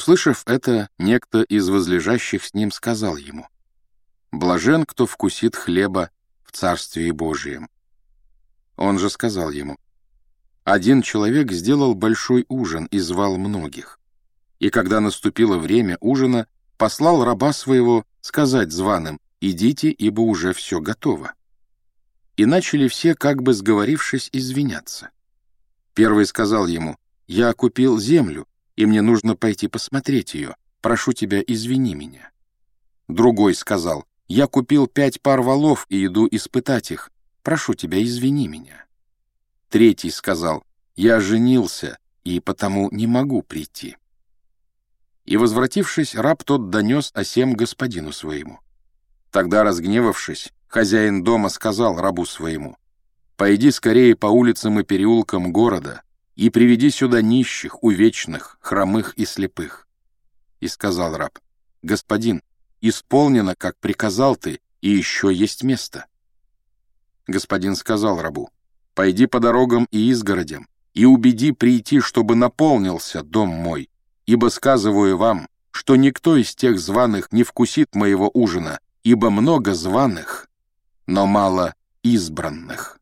Услышав это, некто из возлежащих с ним сказал ему, «Блажен, кто вкусит хлеба в Царстве Божием». Он же сказал ему, «Один человек сделал большой ужин и звал многих. И когда наступило время ужина, послал раба своего сказать званым, «Идите, ибо уже все готово». И начали все, как бы сговорившись, извиняться. Первый сказал ему, «Я купил землю, и мне нужно пойти посмотреть ее. Прошу тебя, извини меня». Другой сказал, «Я купил пять пар валов и иду испытать их. Прошу тебя, извини меня». Третий сказал, «Я женился, и потому не могу прийти». И, возвратившись, раб тот донес о сем господину своему. Тогда, разгневавшись, хозяин дома сказал рабу своему, «Пойди скорее по улицам и переулкам города, и приведи сюда нищих, увечных, хромых и слепых». И сказал раб, «Господин, исполнено, как приказал ты, и еще есть место». Господин сказал рабу, «Пойди по дорогам и изгородям, и убеди прийти, чтобы наполнился дом мой, ибо сказываю вам, что никто из тех званых не вкусит моего ужина, ибо много званых, но мало избранных».